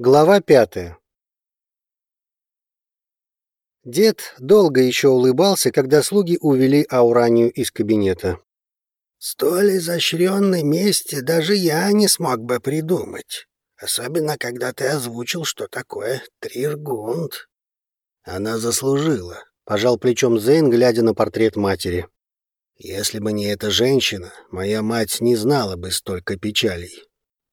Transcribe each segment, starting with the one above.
Глава пятая. Дед долго еще улыбался, когда слуги увели Ауранию из кабинета. «Столь изощренной мести даже я не смог бы придумать, особенно когда ты озвучил, что такое Триргунд». «Она заслужила», — пожал плечом Зейн, глядя на портрет матери. «Если бы не эта женщина, моя мать не знала бы столько печалей».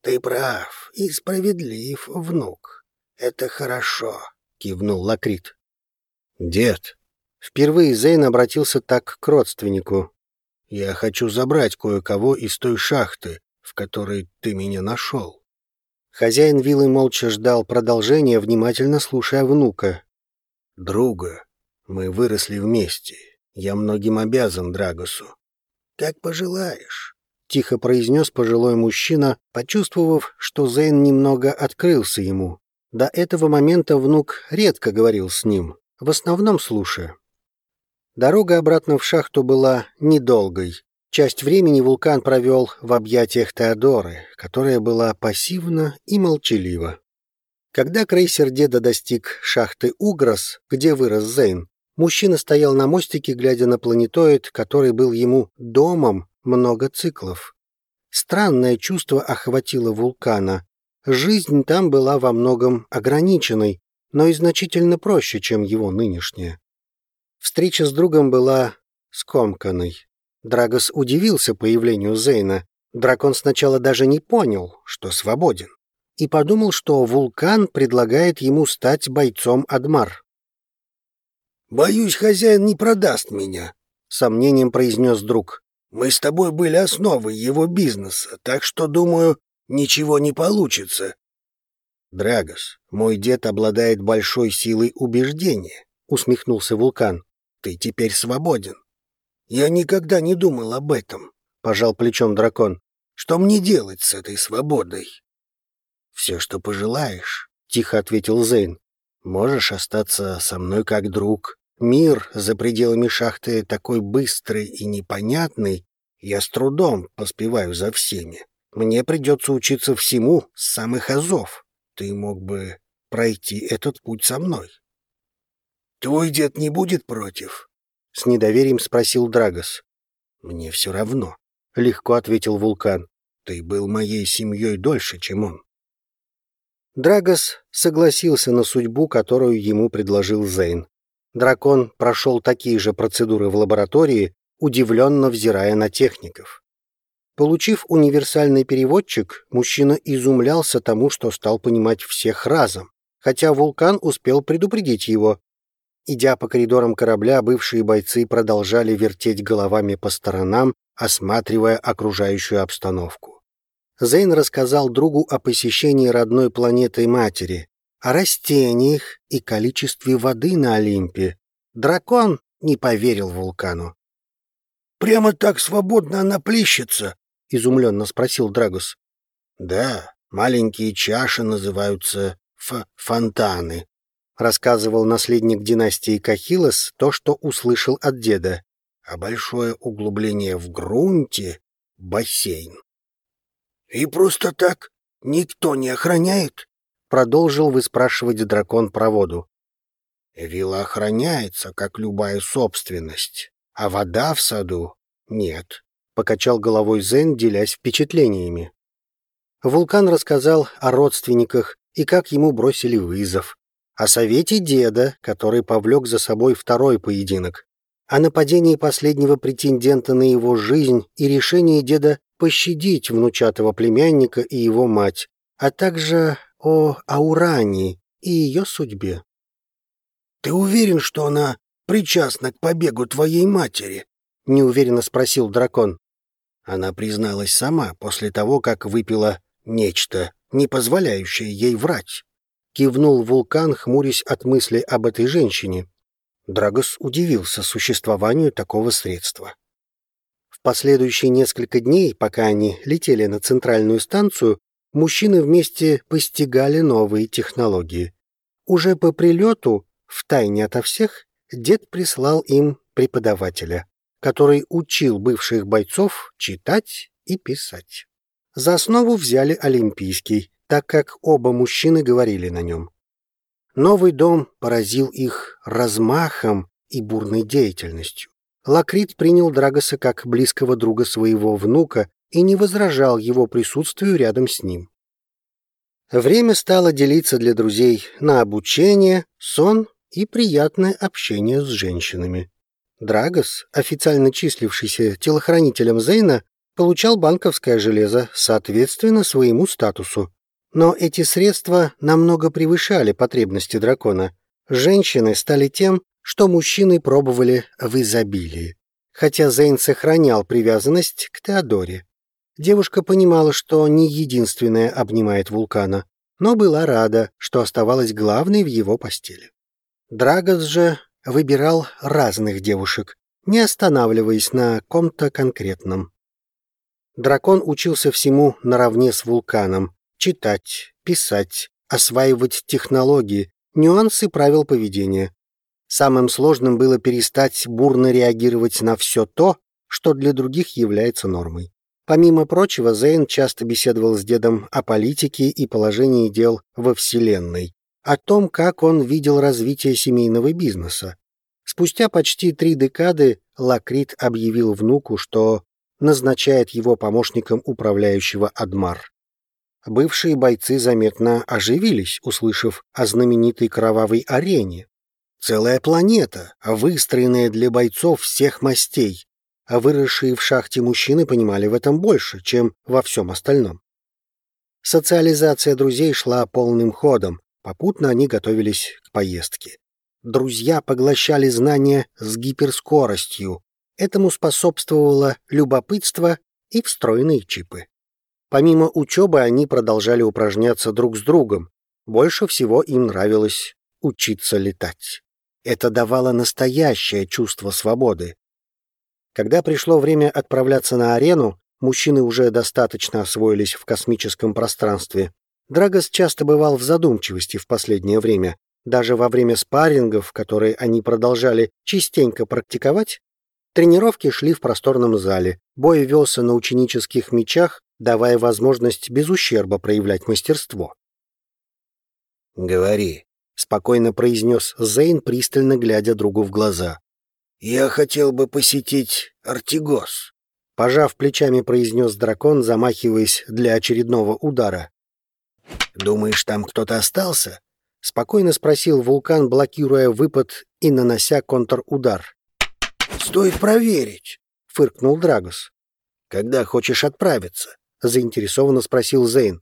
«Ты прав и справедлив, внук. Это хорошо», — кивнул Лакрит. «Дед». Впервые Зейн обратился так к родственнику. «Я хочу забрать кое-кого из той шахты, в которой ты меня нашел». Хозяин виллы молча ждал продолжения, внимательно слушая внука. «Друга, мы выросли вместе. Я многим обязан Драгосу». «Как пожелаешь». — тихо произнес пожилой мужчина, почувствовав, что Зейн немного открылся ему. До этого момента внук редко говорил с ним, в основном слушая. Дорога обратно в шахту была недолгой. Часть времени вулкан провел в объятиях Теодоры, которая была пассивна и молчалива. Когда крейсер деда достиг шахты Угрос, где вырос Зейн, мужчина стоял на мостике, глядя на планетоид, который был ему домом много циклов. Странное чувство охватило вулкана. Жизнь там была во многом ограниченной, но и значительно проще, чем его нынешняя. Встреча с другом была скомканной. Драгос удивился появлению Зейна. Дракон сначала даже не понял, что свободен, и подумал, что вулкан предлагает ему стать бойцом Адмар. «Боюсь, хозяин не продаст меня», — сомнением произнес друг. Мы с тобой были основой его бизнеса, так что, думаю, ничего не получится. Драгос, мой дед обладает большой силой убеждения, усмехнулся вулкан. Ты теперь свободен. Я никогда не думал об этом, пожал плечом дракон. Что мне делать с этой свободой? Все, что пожелаешь, тихо ответил Зейн. Можешь остаться со мной как друг, Мир за пределами шахты такой быстрый и непонятный, я с трудом поспеваю за всеми. Мне придется учиться всему с самых азов. Ты мог бы пройти этот путь со мной. Твой дед не будет против? С недоверием спросил Драгос. Мне все равно, легко ответил Вулкан. Ты был моей семьей дольше, чем он. Драгос согласился на судьбу, которую ему предложил Зейн. Дракон прошел такие же процедуры в лаборатории, удивленно взирая на техников. Получив универсальный переводчик, мужчина изумлялся тому, что стал понимать всех разом, хотя вулкан успел предупредить его. Идя по коридорам корабля, бывшие бойцы продолжали вертеть головами по сторонам, осматривая окружающую обстановку. Зейн рассказал другу о посещении родной планеты матери, о растениях и количестве воды на Олимпе. Дракон не поверил вулкану. «Прямо так свободно она плещется?» — изумленно спросил Драгус. «Да, маленькие чаши называются ф фонтаны», — рассказывал наследник династии Кахилос то, что услышал от деда. «А большое углубление в грунте — бассейн». «И просто так никто не охраняет?» Продолжил выспрашивать дракон про воду. Вилла охраняется, как любая собственность, а вода в саду нет, покачал головой Зен, делясь впечатлениями. Вулкан рассказал о родственниках и как ему бросили вызов, о совете деда, который повлек за собой второй поединок, о нападении последнего претендента на его жизнь и решении деда пощадить внучатого племянника и его мать, а также о Ауране и ее судьбе. «Ты уверен, что она причастна к побегу твоей матери?» — неуверенно спросил дракон. Она призналась сама после того, как выпила нечто, не позволяющее ей врать. Кивнул вулкан, хмурясь от мысли об этой женщине. Драгос удивился существованию такого средства. В последующие несколько дней, пока они летели на центральную станцию, мужчины вместе постигали новые технологии. Уже по прилету, втайне ото всех, дед прислал им преподавателя, который учил бывших бойцов читать и писать. За основу взяли олимпийский, так как оба мужчины говорили на нем. Новый дом поразил их размахом и бурной деятельностью. Лакрит принял Драгоса как близкого друга своего внука и не возражал его присутствию рядом с ним. Время стало делиться для друзей на обучение, сон и приятное общение с женщинами. Драгос, официально числившийся телохранителем Зейна, получал банковское железо соответственно своему статусу. Но эти средства намного превышали потребности дракона. Женщины стали тем, что мужчины пробовали в изобилии. Хотя Зейн сохранял привязанность к Теодоре. Девушка понимала, что не единственная обнимает вулкана, но была рада, что оставалась главной в его постели. Драгос же выбирал разных девушек, не останавливаясь на ком-то конкретном. Дракон учился всему наравне с вулканом — читать, писать, осваивать технологии, нюансы правил поведения. Самым сложным было перестать бурно реагировать на все то, что для других является нормой. Помимо прочего, Зейн часто беседовал с дедом о политике и положении дел во Вселенной, о том, как он видел развитие семейного бизнеса. Спустя почти три декады Лакрит объявил внуку, что назначает его помощником управляющего Адмар. Бывшие бойцы заметно оживились, услышав о знаменитой кровавой арене. Целая планета, выстроенная для бойцов всех мастей, а выросшие в шахте мужчины понимали в этом больше, чем во всем остальном. Социализация друзей шла полным ходом, попутно они готовились к поездке. Друзья поглощали знания с гиперскоростью, этому способствовало любопытство и встроенные чипы. Помимо учебы они продолжали упражняться друг с другом, больше всего им нравилось учиться летать. Это давало настоящее чувство свободы, когда пришло время отправляться на арену, мужчины уже достаточно освоились в космическом пространстве. Драгос часто бывал в задумчивости в последнее время. Даже во время спаррингов, которые они продолжали частенько практиковать, тренировки шли в просторном зале, бой велся на ученических мечах, давая возможность без ущерба проявлять мастерство. «Говори», — спокойно произнес Зейн, пристально глядя другу в глаза. «Я хотел бы посетить Артигос», — пожав плечами, произнес дракон, замахиваясь для очередного удара. «Думаешь, там кто-то остался?» — спокойно спросил вулкан, блокируя выпад и нанося контрудар. «Стоит проверить», — фыркнул Драгос. «Когда хочешь отправиться?» — заинтересованно спросил Зейн.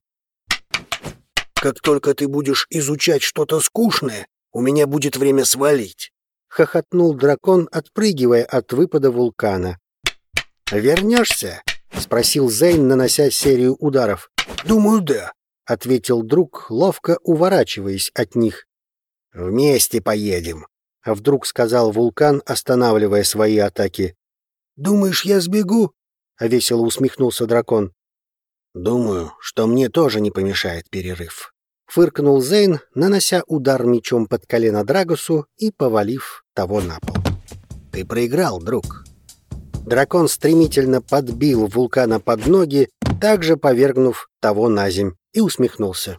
«Как только ты будешь изучать что-то скучное, у меня будет время свалить» хохотнул дракон, отпрыгивая от выпада вулкана. «Вернешься?» — спросил Зейн, нанося серию ударов. «Думаю, да», — ответил друг, ловко уворачиваясь от них. «Вместе поедем», — вдруг сказал вулкан, останавливая свои атаки. «Думаешь, я сбегу?» — весело усмехнулся дракон. «Думаю, что мне тоже не помешает перерыв» фыркнул Зейн, нанося удар мечом под колено Драгусу и повалив того на пол. «Ты проиграл, друг». Дракон стремительно подбил вулкана под ноги, также повергнув того на земь, и усмехнулся.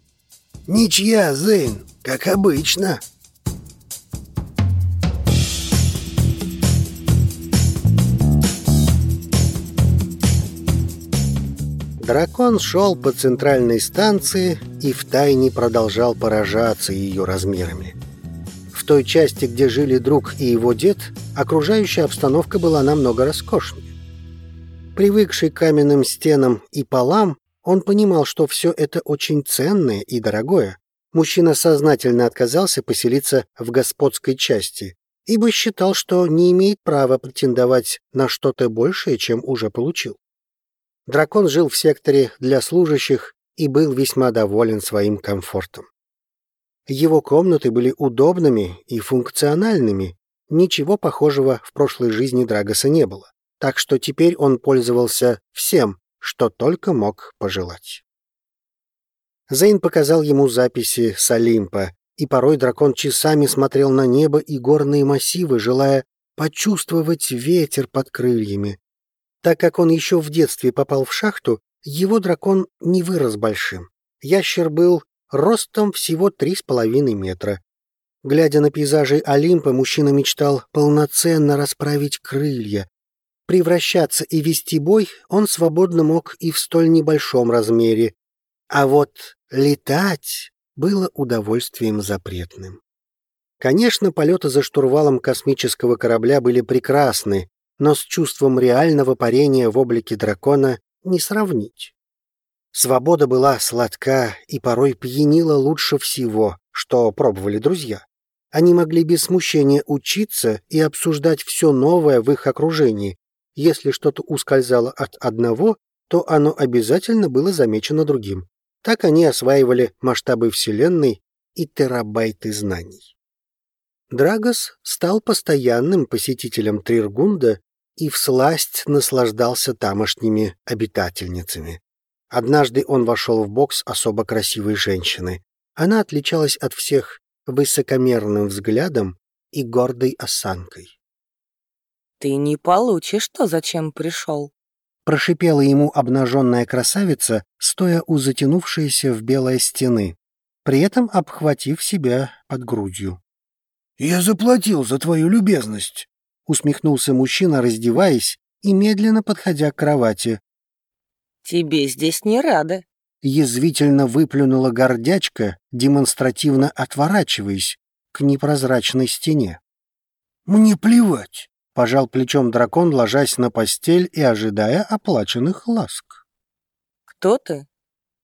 «Ничья, Зейн, как обычно». Дракон шел по центральной станции и втайне продолжал поражаться ее размерами. В той части, где жили друг и его дед, окружающая обстановка была намного роскошнее. Привыкший к каменным стенам и полам, он понимал, что все это очень ценное и дорогое. Мужчина сознательно отказался поселиться в господской части, ибо считал, что не имеет права претендовать на что-то большее, чем уже получил. Дракон жил в секторе для служащих и был весьма доволен своим комфортом. Его комнаты были удобными и функциональными, ничего похожего в прошлой жизни Драгоса не было, так что теперь он пользовался всем, что только мог пожелать. Зейн показал ему записи с Олимпа, и порой дракон часами смотрел на небо и горные массивы, желая почувствовать ветер под крыльями, так как он еще в детстве попал в шахту, его дракон не вырос большим. Ящер был ростом всего три с половиной метра. Глядя на пейзажи Олимпа, мужчина мечтал полноценно расправить крылья. Превращаться и вести бой он свободно мог и в столь небольшом размере. А вот летать было удовольствием запретным. Конечно, полеты за штурвалом космического корабля были прекрасны, но с чувством реального парения в облике дракона не сравнить. Свобода была сладка и порой пьянила лучше всего, что пробовали друзья. Они могли без смущения учиться и обсуждать все новое в их окружении. Если что-то ускользало от одного, то оно обязательно было замечено другим. Так они осваивали масштабы Вселенной и терабайты знаний. Драгос стал постоянным посетителем Триргунда и всласть наслаждался тамошними обитательницами. Однажды он вошел в бокс особо красивой женщины. Она отличалась от всех высокомерным взглядом и гордой осанкой. «Ты не получишь то, зачем пришел», — прошипела ему обнаженная красавица, стоя у затянувшейся в белой стены, при этом обхватив себя под грудью. «Я заплатил за твою любезность», — усмехнулся мужчина, раздеваясь и медленно подходя к кровати. «Тебе здесь не рада», — язвительно выплюнула гордячка, демонстративно отворачиваясь к непрозрачной стене. «Мне плевать», — пожал плечом дракон, ложась на постель и ожидая оплаченных ласк. «Кто ты?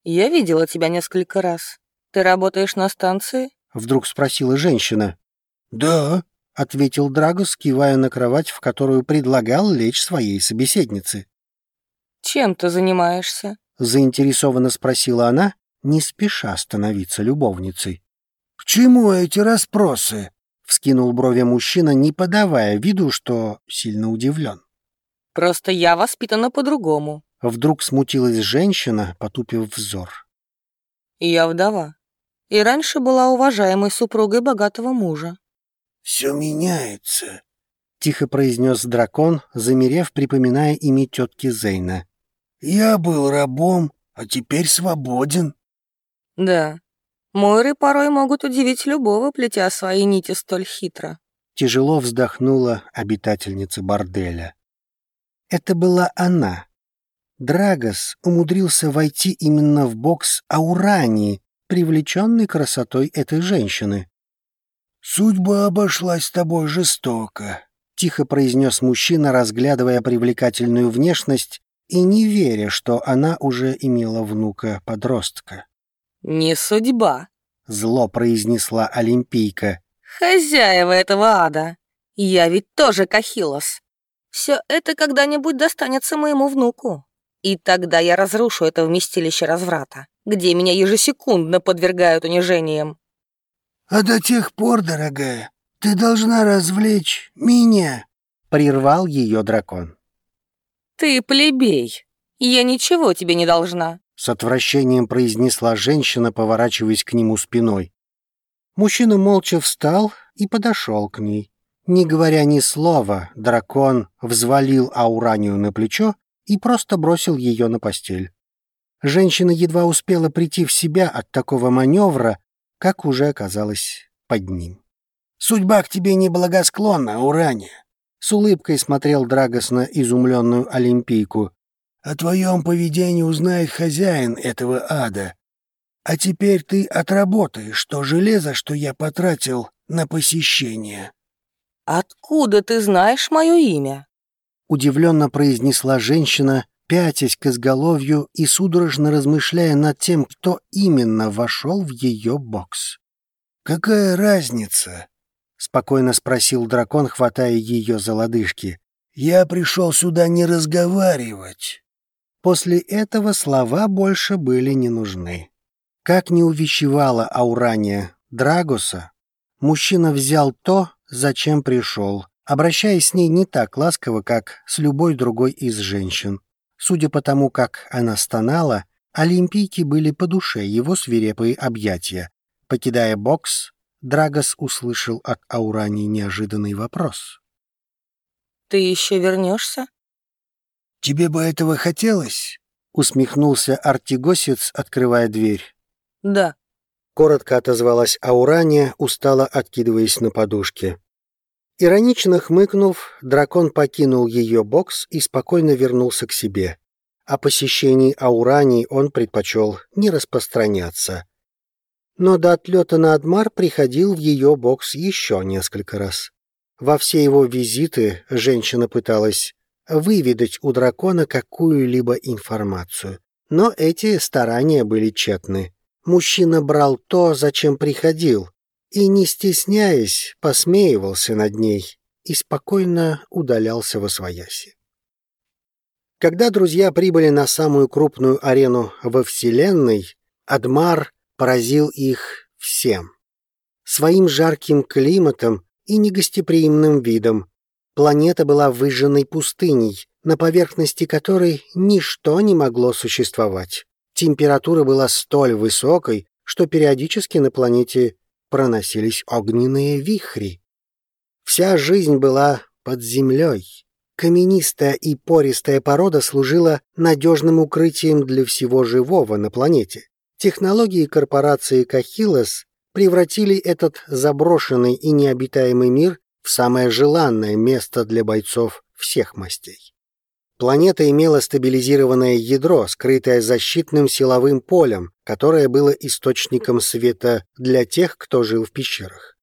Я видела тебя несколько раз. Ты работаешь на станции?» — вдруг спросила женщина. «Да», — ответил Драгос, кивая на кровать, в которую предлагал лечь своей собеседнице. «Чем ты занимаешься?» — заинтересованно спросила она, не спеша становиться любовницей. «К чему эти расспросы?» — вскинул брови мужчина, не подавая виду, что сильно удивлен. «Просто я воспитана по-другому». Вдруг смутилась женщина, потупив взор. «Я вдова. И раньше была уважаемой супругой богатого мужа. «Все меняется», — тихо произнес дракон, замерев, припоминая имя тетки Зейна. «Я был рабом, а теперь свободен». «Да, Мойры порой могут удивить любого, плетя свои нити столь хитро». Тяжело вздохнула обитательница борделя. Это была она. Драгос умудрился войти именно в бокс Аурани, привлеченный красотой этой женщины. «Судьба обошлась с тобой жестоко», — тихо произнес мужчина, разглядывая привлекательную внешность и не веря, что она уже имела внука-подростка. «Не судьба», — зло произнесла Олимпийка. «Хозяева этого ада. Я ведь тоже Кахилос. Все это когда-нибудь достанется моему внуку. И тогда я разрушу это вместилище разврата, где меня ежесекундно подвергают унижениям. «А до тех пор, дорогая, ты должна развлечь меня», — прервал ее дракон. «Ты плебей. Я ничего тебе не должна», — с отвращением произнесла женщина, поворачиваясь к нему спиной. Мужчина молча встал и подошел к ней. Не говоря ни слова, дракон взвалил Ауранию на плечо и просто бросил ее на постель. Женщина едва успела прийти в себя от такого маневра, как уже оказалось под ним. «Судьба к тебе неблагосклонна, Урания!» С улыбкой смотрел Драгос на изумленную Олимпийку. «О твоем поведении узнает хозяин этого ада. А теперь ты отработаешь то железо, что я потратил на посещение». «Откуда ты знаешь мое имя?» Удивленно произнесла женщина, пятясь к изголовью и судорожно размышляя над тем, кто именно вошел в ее бокс. «Какая разница?» — спокойно спросил дракон, хватая ее за лодыжки. «Я пришел сюда не разговаривать». После этого слова больше были не нужны. Как не увещевала Аурания Драгоса, мужчина взял то, зачем пришел, обращаясь с ней не так ласково, как с любой другой из женщин. Судя по тому, как она стонала, олимпийки были по душе его свирепые объятия. Покидая бокс, Драгос услышал от Аурани неожиданный вопрос. «Ты еще вернешься?» «Тебе бы этого хотелось?» — усмехнулся Артигосец, открывая дверь. Да. Коротко отозвалась Аурания, устало откидываясь на подушке. Иронично хмыкнув, дракон покинул ее бокс и спокойно вернулся к себе. О посещении Аурании он предпочел не распространяться. Но до отлета на Адмар приходил в ее бокс еще несколько раз. Во все его визиты женщина пыталась выведать у дракона какую-либо информацию. Но эти старания были тщетны. Мужчина брал то, зачем приходил, и, не стесняясь, посмеивался над ней и спокойно удалялся во свояси. Когда друзья прибыли на самую крупную арену во Вселенной, Адмар поразил их всем. Своим жарким климатом и негостеприимным видом планета была выжженной пустыней, на поверхности которой ничто не могло существовать. Температура была столь высокой, что периодически на планете проносились огненные вихри. Вся жизнь была под землей. Каменистая и пористая порода служила надежным укрытием для всего живого на планете. Технологии корпорации Кахилос превратили этот заброшенный и необитаемый мир в самое желанное место для бойцов всех мастей. Планета имела стабилизированное ядро, скрытое защитным силовым полем, которое было источником света для тех, кто жил в пещерах.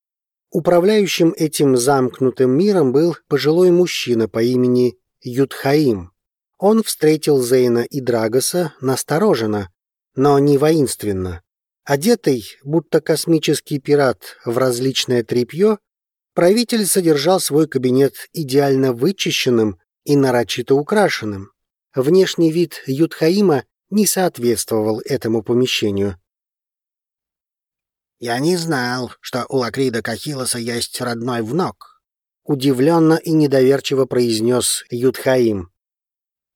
Управляющим этим замкнутым миром был пожилой мужчина по имени Ютхаим. Он встретил Зейна и Драгоса настороженно, но не воинственно. Одетый, будто космический пират, в различное тряпье, правитель содержал свой кабинет идеально вычищенным и нарочито украшенным. Внешний вид Ютхаима не соответствовал этому помещению. «Я не знал, что у Лакрида Кахилоса есть родной внук», — удивленно и недоверчиво произнес Ютхаим.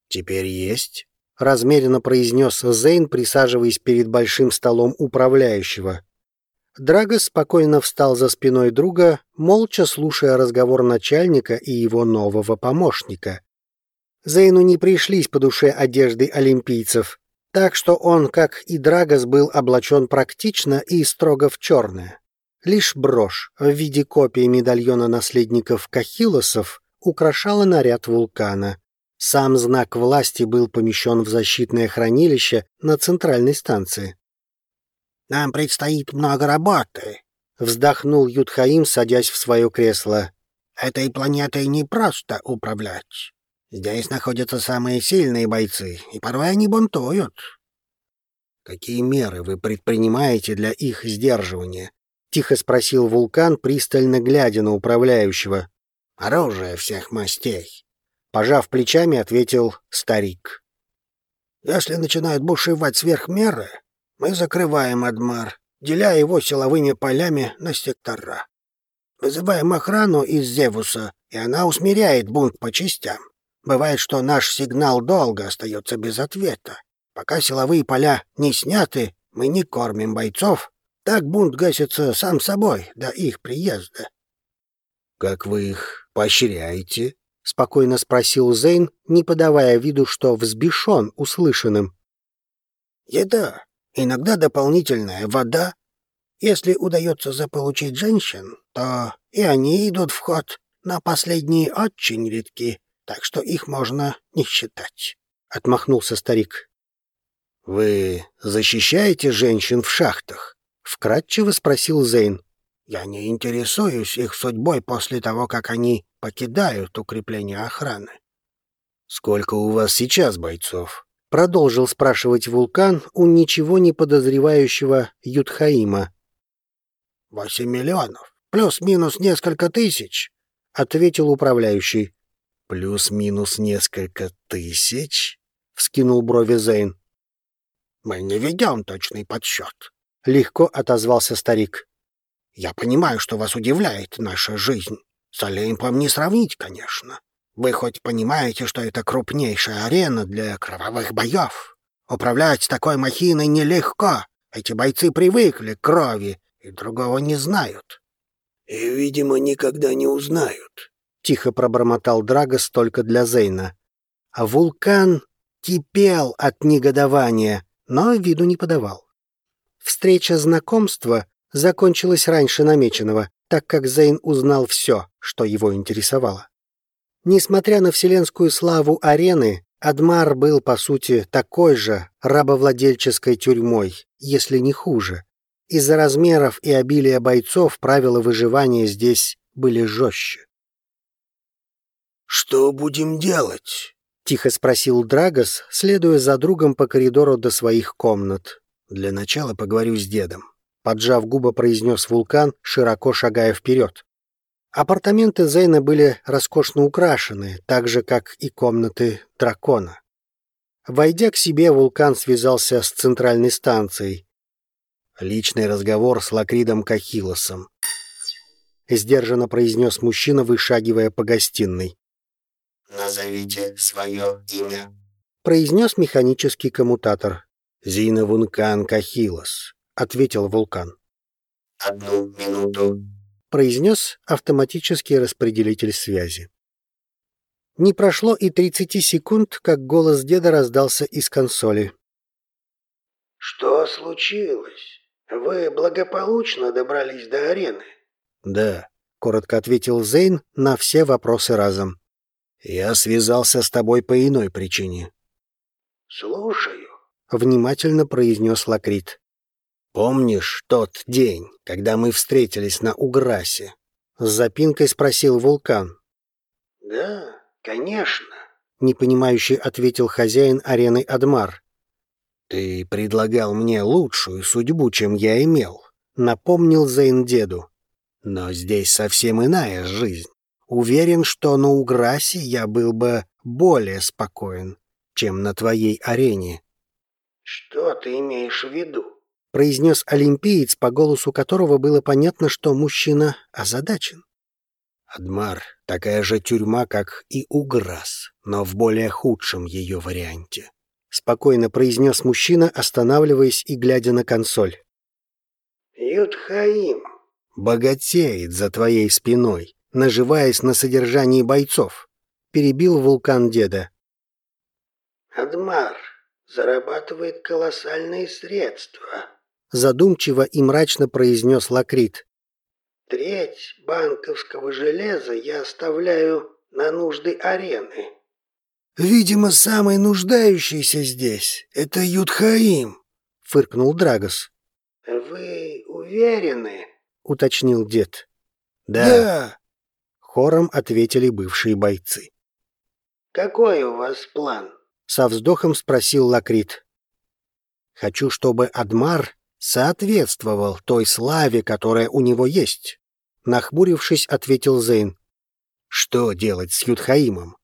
«Теперь есть», — размеренно произнес Зейн, присаживаясь перед большим столом управляющего. Драго спокойно встал за спиной друга, молча слушая разговор начальника и его нового помощника. Зейну не пришлись по душе одежды олимпийцев, так что он, как и Драгос, был облачен практично и строго в черное. Лишь брошь в виде копии медальона наследников Кахилосов украшала наряд вулкана. Сам знак власти был помещен в защитное хранилище на центральной станции. Нам предстоит много работы», — вздохнул Юдхаим, садясь в свое кресло. «Этой планетой не просто управлять. Здесь находятся самые сильные бойцы, и порой они бунтуют». «Какие меры вы предпринимаете для их сдерживания?» — тихо спросил Вулкан, пристально глядя на управляющего. «Оружие всех мастей», — пожав плечами, ответил старик. «Если начинают бушевать сверх меры, мы закрываем Адмар, деля его силовыми полями на сектора. Вызываем охрану из Зевуса, и она усмиряет бунт по частям. Бывает, что наш сигнал долго остается без ответа. Пока силовые поля не сняты, мы не кормим бойцов. Так бунт гасится сам собой до их приезда. «Как вы их поощряете?» — спокойно спросил Зейн, не подавая виду, что взбешен услышанным. «Еда иногда дополнительная вода. Если удается заполучить женщин, то и они идут в ход, на последние очень редки, так что их можно не считать», — отмахнулся старик. «Вы защищаете женщин в шахтах?» — вкратчиво спросил Зейн. «Я не интересуюсь их судьбой после того, как они покидают укрепление охраны». «Сколько у вас сейчас бойцов?» Продолжил спрашивать вулкан у ничего не подозревающего Ютхаима. «Восемь миллионов, плюс-минус несколько тысяч», — ответил управляющий. «Плюс-минус несколько тысяч?» — вскинул брови Зейн. «Мы не ведем точный подсчет», — легко отозвался старик. «Я понимаю, что вас удивляет наша жизнь. С Олимпом не сравнить, конечно. Вы хоть понимаете, что это крупнейшая арена для кровавых боев? Управлять такой махиной нелегко. Эти бойцы привыкли к крови и другого не знают. И, видимо, никогда не узнают. Тихо пробормотал Драгос только для Зейна. А вулкан кипел от негодования, но виду не подавал. Встреча знакомства закончилась раньше намеченного, так как Зейн узнал все, что его интересовало. Несмотря на вселенскую славу арены, Адмар был, по сути, такой же рабовладельческой тюрьмой, если не хуже. Из-за размеров и обилия бойцов правила выживания здесь были жестче. «Что будем делать?» — тихо спросил Драгос, следуя за другом по коридору до своих комнат. «Для начала поговорю с дедом», — поджав губы, произнес вулкан, широко шагая вперед. Апартаменты Зейна были роскошно украшены, так же, как и комнаты дракона. Войдя к себе, вулкан связался с центральной станцией. Личный разговор с Лакридом Кахилосом. Сдержанно произнес мужчина, вышагивая по гостиной. «Назовите свое имя», — произнес механический коммутатор. «Зина Вункан Кахилос», — ответил вулкан. «Одну минуту», — произнес автоматический распределитель связи. Не прошло и 30 секунд, как голос деда раздался из консоли. «Что случилось? Вы благополучно добрались до арены?» «Да», — коротко ответил Зейн на все вопросы разом. Я связался с тобой по иной причине. Слушаю, внимательно произнес Лакрит. Помнишь тот день, когда мы встретились на Уграсе? С запинкой спросил Вулкан. Да, конечно, непонимающе ответил хозяин арены Адмар. Ты предлагал мне лучшую судьбу, чем я имел, напомнил Зейн деду. Но здесь совсем иная жизнь. Уверен, что на Уграсе я был бы более спокоен, чем на твоей арене. «Что ты имеешь в виду?» — произнес олимпиец, по голосу которого было понятно, что мужчина озадачен. «Адмар — такая же тюрьма, как и Уграс, но в более худшем ее варианте», — спокойно произнес мужчина, останавливаясь и глядя на консоль. «Ютхаим». «Богатеет за твоей спиной», наживаясь на содержании бойцов. Перебил вулкан деда. «Адмар зарабатывает колоссальные средства», задумчиво и мрачно произнес Лакрит. «Треть банковского железа я оставляю на нужды арены». «Видимо, самый нуждающийся здесь — это Юдхаим», — фыркнул Драгос. «Вы уверены?» — уточнил дед. «Да». да хором ответили бывшие бойцы. «Какой у вас план?» — со вздохом спросил Лакрит. «Хочу, чтобы Адмар соответствовал той славе, которая у него есть», — нахмурившись, ответил Зейн. «Что делать с Юдхаимом?»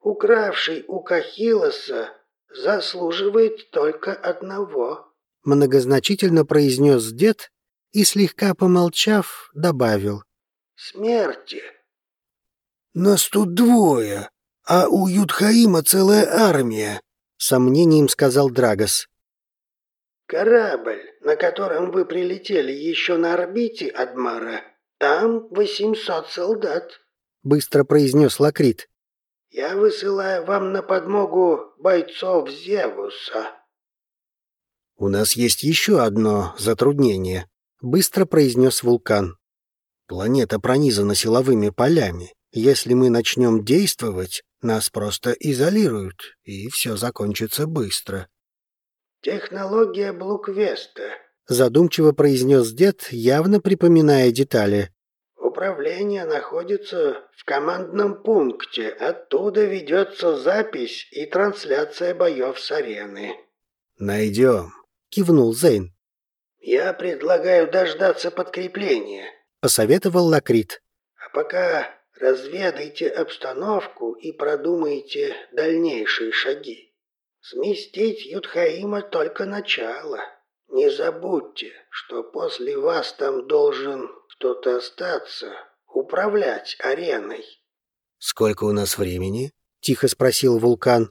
«Укравший у Кахилоса заслуживает только одного», — многозначительно произнес дед и, слегка помолчав, добавил смерти. Нас тут двое, а у Юдхаима целая армия, сомнением сказал Драгос. Корабль, на котором вы прилетели еще на орбите Адмара, там 800 солдат, быстро произнес Лакрит. Я высылаю вам на подмогу бойцов Зевуса. У нас есть еще одно затруднение, быстро произнес Вулкан. Планета пронизана силовыми полями. Если мы начнем действовать, нас просто изолируют, и все закончится быстро. «Технология Блуквеста», — задумчиво произнес дед, явно припоминая детали. «Управление находится в командном пункте. Оттуда ведется запись и трансляция боев с арены». «Найдем», — кивнул Зейн. «Я предлагаю дождаться подкрепления». — посоветовал Лакрит. «А пока разведайте обстановку и продумайте дальнейшие шаги. Сместить Юдхаима только начало. Не забудьте, что после вас там должен кто-то остаться, управлять ареной». «Сколько у нас времени?» — тихо спросил Вулкан.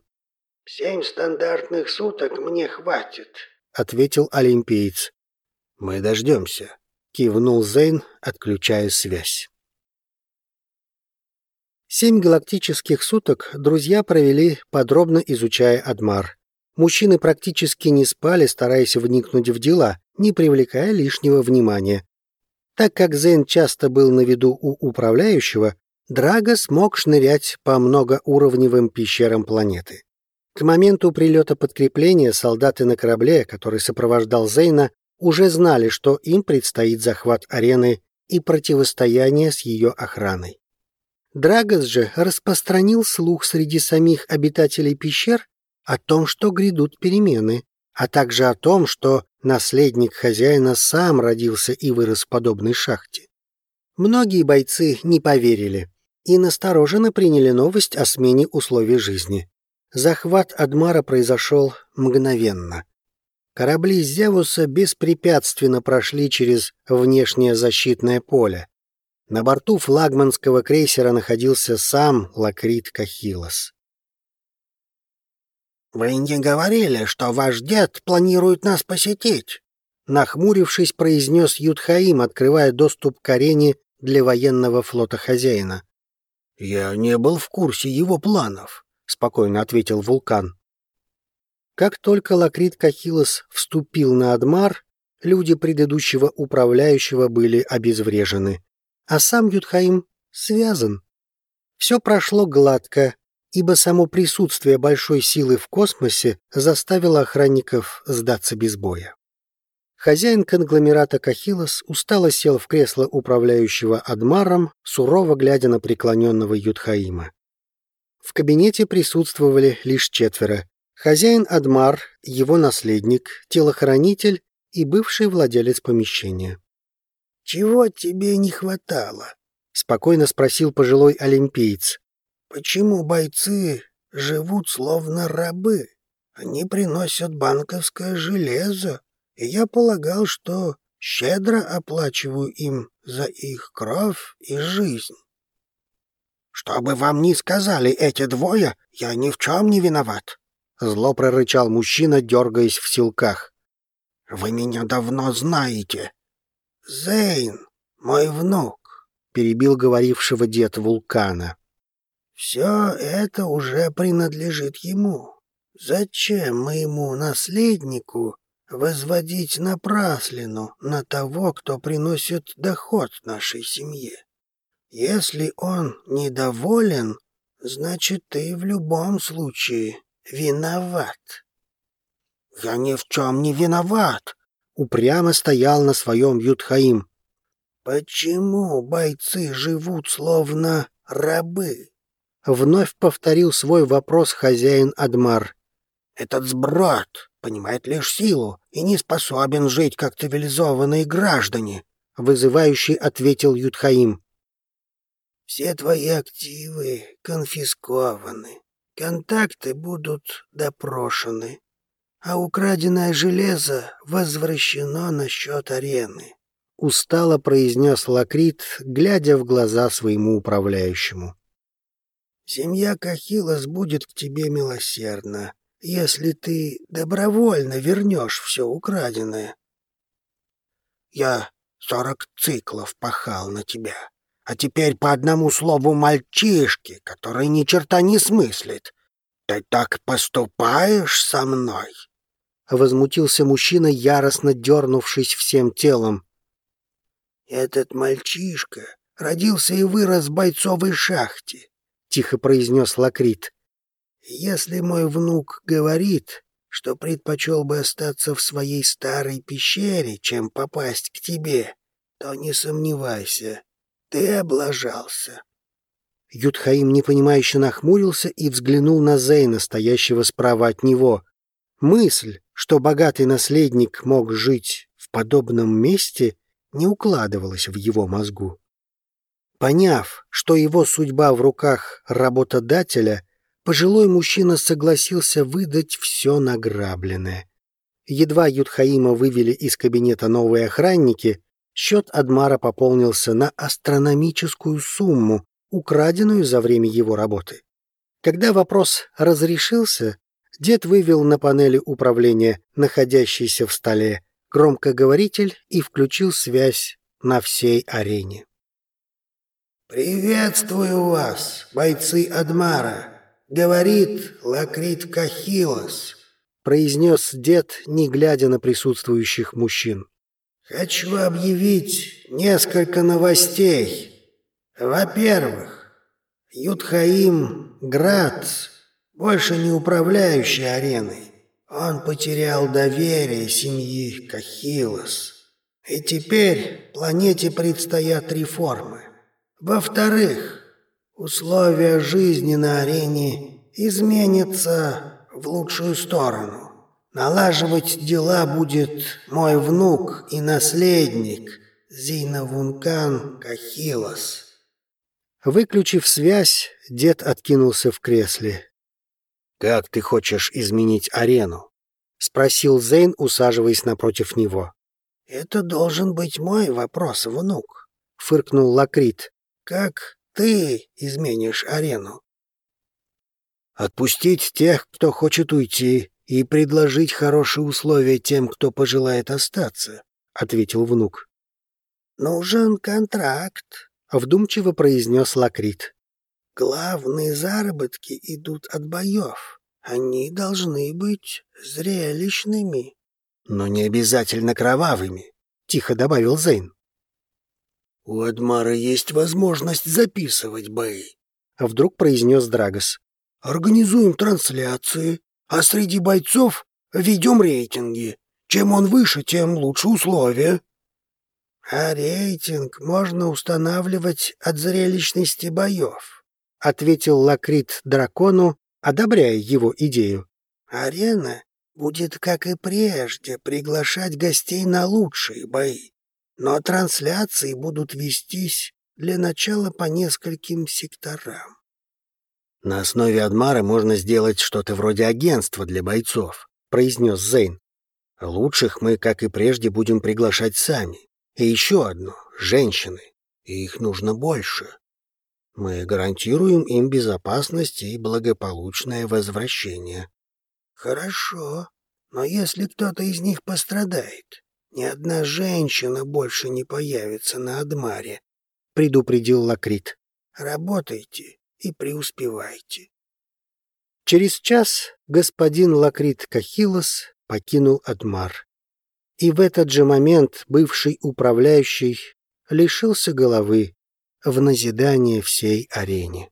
«Семь стандартных суток мне хватит», — ответил олимпиец. «Мы дождемся», кивнул Зейн, отключая связь. Семь галактических суток друзья провели, подробно изучая Адмар. Мужчины практически не спали, стараясь вникнуть в дела, не привлекая лишнего внимания. Так как Зейн часто был на виду у управляющего, Драго смог шнырять по многоуровневым пещерам планеты. К моменту прилета подкрепления солдаты на корабле, который сопровождал Зейна, уже знали, что им предстоит захват арены и противостояние с ее охраной. Драгос же распространил слух среди самих обитателей пещер о том, что грядут перемены, а также о том, что наследник хозяина сам родился и вырос в подобной шахте. Многие бойцы не поверили и настороженно приняли новость о смене условий жизни. Захват Адмара произошел мгновенно. Корабли Зевуса беспрепятственно прошли через внешнее защитное поле. На борту флагманского крейсера находился сам Лакрит Кахилос. «Вы не говорили, что ваш дед планирует нас посетить?» Нахмурившись, произнес Юдхаим, открывая доступ к арене для военного флота хозяина. «Я не был в курсе его планов», — спокойно ответил Вулкан. Как только Лакрит Кахилос вступил на Адмар, люди предыдущего управляющего были обезврежены, а сам Юдхаим связан. Все прошло гладко, ибо само присутствие большой силы в космосе заставило охранников сдаться без боя. Хозяин конгломерата Кахилос устало сел в кресло управляющего Адмаром, сурово глядя на преклоненного Юдхаима. В кабинете присутствовали лишь четверо. Хозяин Адмар, его наследник, телохранитель и бывший владелец помещения. «Чего тебе не хватало?» — спокойно спросил пожилой олимпиец. Почему бойцы живут словно рабы? Они приносят банковское железо, и я полагал, что щедро оплачиваю им за их кровь и жизнь. Что бы вам ни сказали эти двое, я ни в чем не виноват. Зло прорычал мужчина, дергаясь в силках. Вы меня давно знаете. Зейн, мой внук, перебил говорившего дед вулкана. Все это уже принадлежит ему. Зачем моему наследнику возводить напраслину на того, кто приносит доход нашей семье? Если он недоволен, значит, ты в любом случае виноват. Я ни в чем не виноват, упрямо стоял на своем Ютхаим. Почему бойцы живут словно рабы? Вновь повторил свой вопрос хозяин Адмар. «Этот сброд понимает лишь силу и не способен жить, как цивилизованные граждане», — вызывающий ответил Юдхаим. «Все твои активы конфискованы, контакты будут допрошены, а украденное железо возвращено на счет арены», — устало произнес Лакрит, глядя в глаза своему управляющему. Семья Кахилос будет к тебе милосердна, если ты добровольно вернешь все украденное. Я сорок циклов пахал на тебя, а теперь по одному слову мальчишки, который ни черта не смыслит. Ты так поступаешь со мной?» Возмутился мужчина, яростно дернувшись всем телом. «Этот мальчишка родился и вырос в бойцовой шахте. — тихо произнес Лакрит. «Если мой внук говорит, что предпочел бы остаться в своей старой пещере, чем попасть к тебе, то не сомневайся, ты облажался». Юдхаим непонимающе нахмурился и взглянул на Зейна, стоящего справа от него. Мысль, что богатый наследник мог жить в подобном месте, не укладывалась в его мозгу. Поняв, что его судьба в руках работодателя, пожилой мужчина согласился выдать все награбленное. Едва Юдхаима вывели из кабинета новые охранники, счет Адмара пополнился на астрономическую сумму, украденную за время его работы. Когда вопрос разрешился, дед вывел на панели управления, находящийся в столе, громкоговоритель и включил связь на всей арене. «Приветствую вас, бойцы Адмара!» — говорит Лакрит Кахилос. произнес дед, не глядя на присутствующих мужчин. «Хочу объявить несколько новостей. Во-первых, Ютхаим Грац больше не управляющий ареной. Он потерял доверие семьи Кахилос. И теперь планете предстоят реформы. Во-вторых, условия жизни на арене изменятся в лучшую сторону. Налаживать дела будет мой внук и наследник Зинавункан Кахилос. Выключив связь, дед откинулся в кресле. «Как ты хочешь изменить арену?» — спросил Зейн, усаживаясь напротив него. «Это должен быть мой вопрос, внук», — фыркнул Лакрит. «Как ты изменишь арену?» «Отпустить тех, кто хочет уйти, и предложить хорошие условия тем, кто пожелает остаться», — ответил внук. «Нужен контракт», — вдумчиво произнес Лакрит. «Главные заработки идут от боев. Они должны быть зрелищными» но не обязательно кровавыми», — тихо добавил Зейн. «У Адмара есть возможность записывать бои», — вдруг произнес Драгос. «Организуем трансляции, а среди бойцов ведем рейтинги. Чем он выше, тем лучше условия». «А рейтинг можно устанавливать от зрелищности боев», — ответил Лакрит дракону, одобряя его идею. «Арена будет, как и прежде, приглашать гостей на лучшие бои. Но трансляции будут вестись для начала по нескольким секторам. «На основе Адмара можно сделать что-то вроде агентства для бойцов», — произнес Зейн. «Лучших мы, как и прежде, будем приглашать сами. И еще одно — женщины. И их нужно больше. Мы гарантируем им безопасность и благополучное возвращение». Хорошо, но если кто-то из них пострадает, ни одна женщина больше не появится на Адмаре, предупредил Лакрит. Работайте и преуспевайте. Через час господин Лакрит Кахилос покинул Адмар. И в этот же момент бывший управляющий лишился головы в назидание всей арене.